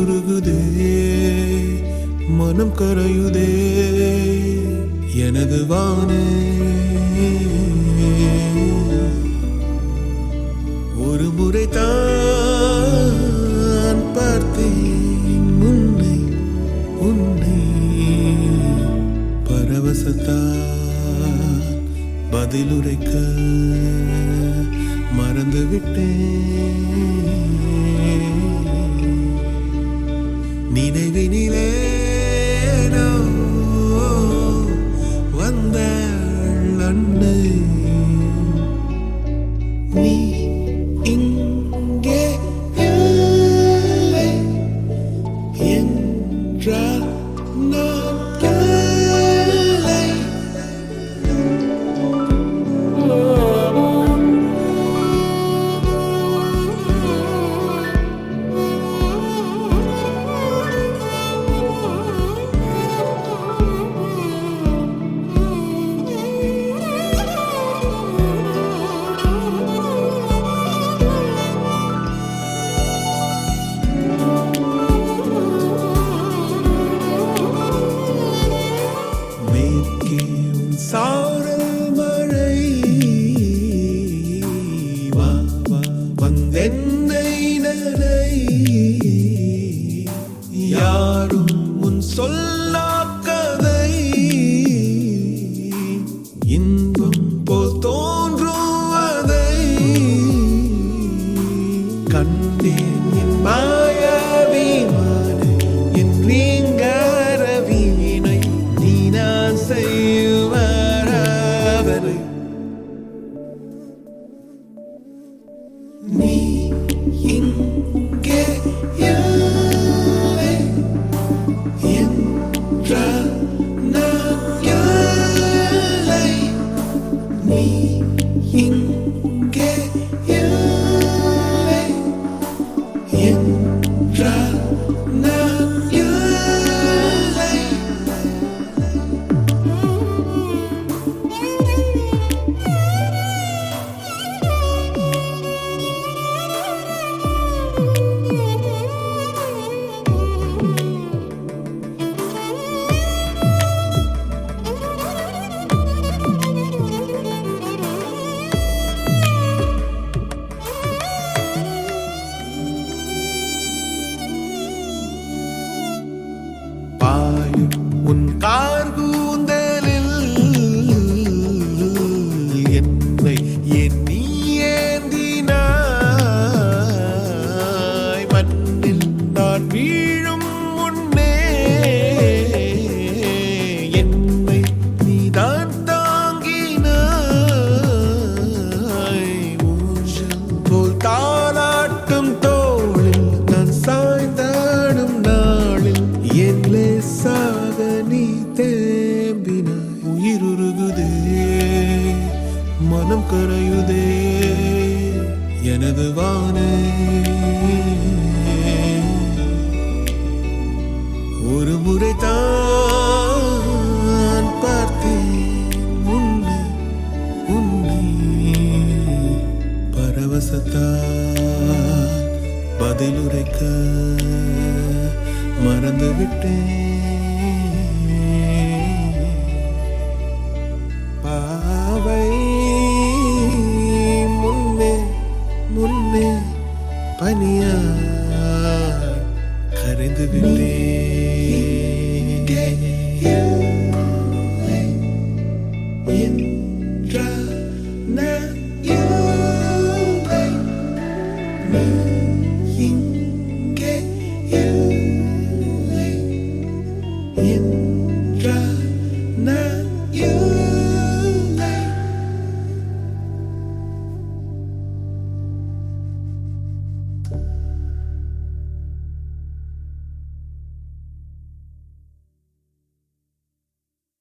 உருகுதே மனம் கரையுதே எனது வானே. ஒரு முறை தான் பார்த்தேன் உன்னை உன்னை. பரவசத்தான் பதிலுரைக்க மறந்துவிட்டேன். நினைவினிலே நான் வந்தாள் அன்னை நீ இங்கே இல்லை என்றால் say நீ இங்கே இல்லை எனது வானே. ஒரு முறை தான் பார்த்தேன். உன்னை உன்னை பரவசத்தால் பதிலுரைக்க மறந்துவிட்டேன்.